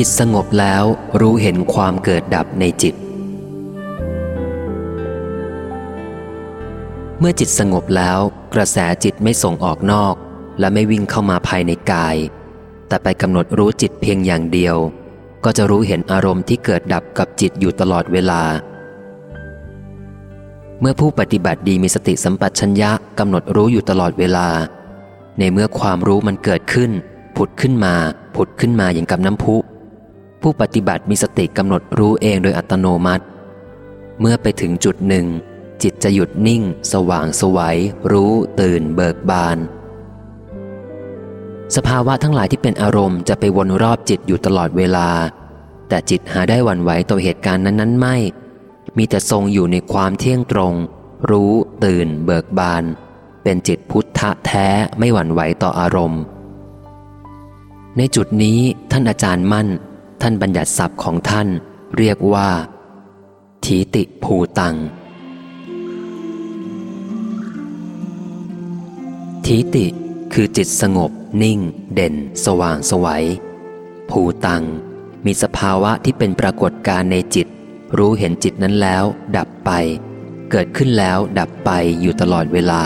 จิตสงบแล้วรู้เห็นความเกิดดับในจิต เมื่อจิตสงบแล้วกระแสจิตไม่ส่งออกนอก และไม่วิ่งเข้ามาภายในกาย แต่ไปกำหนดรู้จิตเพียงอย่างเดียว ก็จะรู้เห็นอารมณ์ที่เกิดดับกับจิตอยู่ตลอดเวลา เมื่อผู้ปฏิบัติดีมีสติสัมปชัญญะกำหนดรู้อยู่ตลอดเวลา ในเมื่อความรู้มันเกิดขึ้น ผุดขึ้นมา ผุดขึ้นมาอย่างกับน้ำพุ ผู้ปฏิบัติมีสติกำหนดรู้เองโดยอัตโนมัติ เมื่อไปถึงจุดหนึ่ง จิตจะหยุดนิ่ง สว่างสวัยรู้ตื่น เบิกบาน สภาวะทั้งหลายที่เป็นอารมณ์จะไปวนรอบจิตอยู่ตลอดเวลา แต่จิตหาได้วันไหวต่อเหตุการณ์นั้นๆไม่ มีแต่ทรงอยู่ในความเที่ยงตรง รู้ตื่น เบิกบาน เป็นจิตพุทธะแท้ไม่หวั่นไหวต่ออารมณ์ ในจุดนี้ท่านอาจารย์มั่น ท่านบัญญัติศัพท์ของท่านเรียกว่า ทีติภูตัง ทีติคือจิตสงบ นิ่ง เด่น สว่างสวัย ภูตัง มีสภาวะที่เป็นปรากฏการในจิต รู้เห็นจิตนั้นแล้ว ดับไป เกิดขึ้นแล้วดับไปอยู่ตลอดเวลา